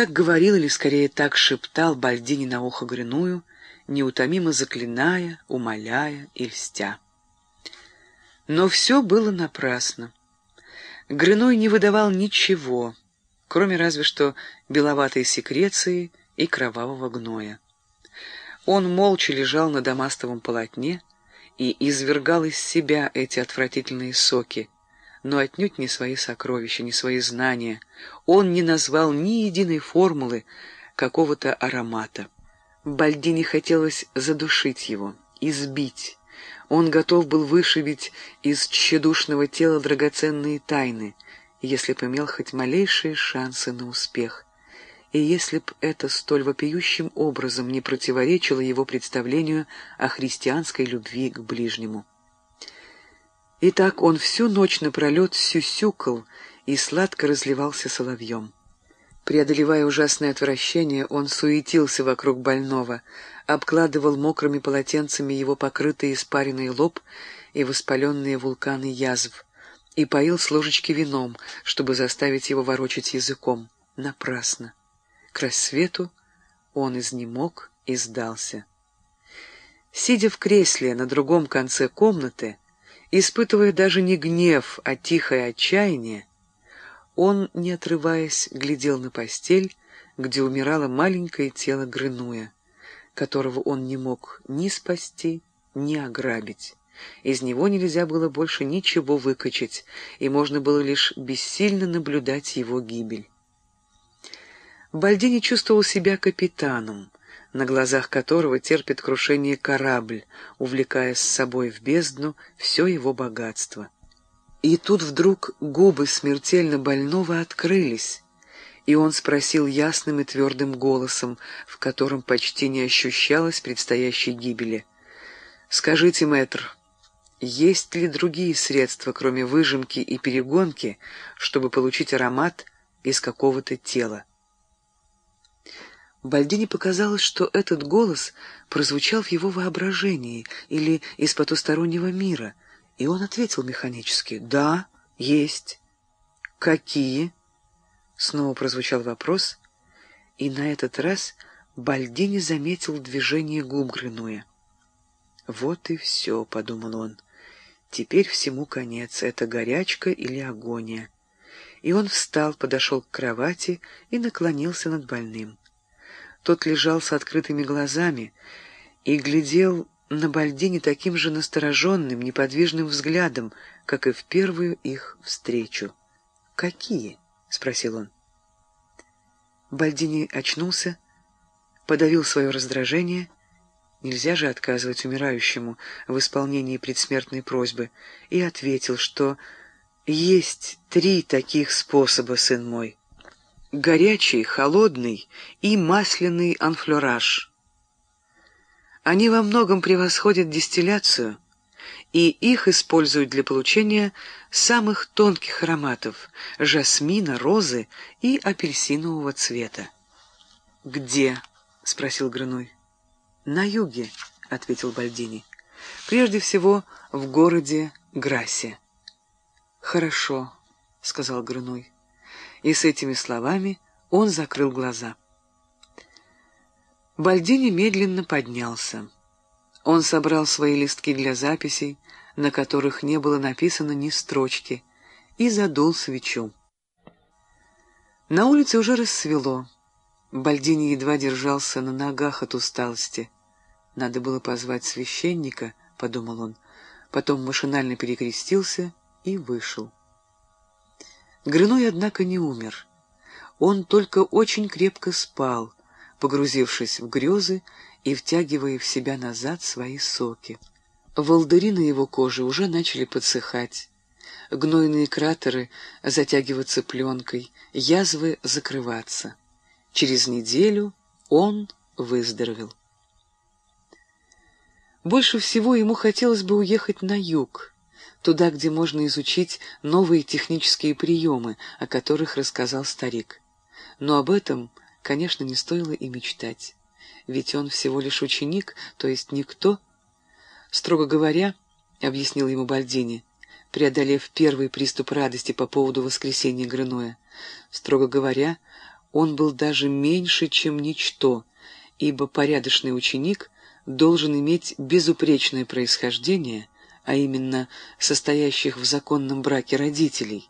Так говорил или скорее так шептал Бальдини на ухо Грыную, неутомимо заклиная, умоляя и льстя. Но все было напрасно. Грыной не выдавал ничего, кроме разве что беловатой секреции и кровавого гноя. Он молча лежал на дамастовом полотне и извергал из себя эти отвратительные соки, но отнюдь не свои сокровища, не свои знания. Он не назвал ни единой формулы какого-то аромата. Бальдине хотелось задушить его, избить. Он готов был вышибить из тщедушного тела драгоценные тайны, если б имел хоть малейшие шансы на успех и если б это столь вопиющим образом не противоречило его представлению о христианской любви к ближнему. Итак, он всю ночь напролет сюсюкал и сладко разливался соловьем. Преодолевая ужасное отвращение, он суетился вокруг больного, обкладывал мокрыми полотенцами его покрытый испаренный лоб и воспаленные вулканы язв, и поил с ложечки вином, чтобы заставить его ворочать языком. Напрасно. К рассвету он изнемог и сдался. Сидя в кресле на другом конце комнаты, испытывая даже не гнев, а тихое отчаяние, он, не отрываясь, глядел на постель, где умирало маленькое тело Грынуя, которого он не мог ни спасти, ни ограбить. Из него нельзя было больше ничего выкачать, и можно было лишь бессильно наблюдать его гибель. Бальдини чувствовал себя капитаном, на глазах которого терпит крушение корабль, увлекая с собой в бездну все его богатство. И тут вдруг губы смертельно больного открылись, и он спросил ясным и твердым голосом, в котором почти не ощущалось предстоящей гибели. «Скажите, мэтр, есть ли другие средства, кроме выжимки и перегонки, чтобы получить аромат из какого-то тела?» Бальдине показалось, что этот голос прозвучал в его воображении или из потустороннего мира, и он ответил механически «Да, есть». «Какие?» Снова прозвучал вопрос, и на этот раз Бальдини заметил движение губ Грынуя. «Вот и все», — подумал он, — «теперь всему конец, это горячка или агония». И он встал, подошел к кровати и наклонился над больным. Тот лежал с открытыми глазами и глядел на Бальдине таким же настороженным, неподвижным взглядом, как и в первую их встречу. «Какие?» — спросил он. Бальдини очнулся, подавил свое раздражение. Нельзя же отказывать умирающему в исполнении предсмертной просьбы, и ответил, что есть три таких способа, сын мой горячий, холодный и масляный анфлораж. Они во многом превосходят дистилляцию, и их используют для получения самых тонких ароматов — жасмина, розы и апельсинового цвета. «Где?» — спросил Грыной. «На юге», — ответил Бальдини. «Прежде всего в городе Грасе». «Хорошо», — сказал Грыной и с этими словами он закрыл глаза. Бальдини медленно поднялся. Он собрал свои листки для записей, на которых не было написано ни строчки, и задул свечу. На улице уже рассвело. Бальдини едва держался на ногах от усталости. «Надо было позвать священника», — подумал он, потом машинально перекрестился и вышел. Грыной, однако, не умер. Он только очень крепко спал, погрузившись в грезы и втягивая в себя назад свои соки. Волдыри на его коже уже начали подсыхать, гнойные кратеры затягиваться пленкой, язвы закрываться. Через неделю он выздоровел. Больше всего ему хотелось бы уехать на юг, туда, где можно изучить новые технические приемы, о которых рассказал старик. Но об этом, конечно, не стоило и мечтать. Ведь он всего лишь ученик, то есть никто. Строго говоря, — объяснил ему Бальдини, преодолев первый приступ радости по поводу воскресения Грыноя, строго говоря, он был даже меньше, чем ничто, ибо порядочный ученик должен иметь безупречное происхождение, а именно состоящих в законном браке родителей –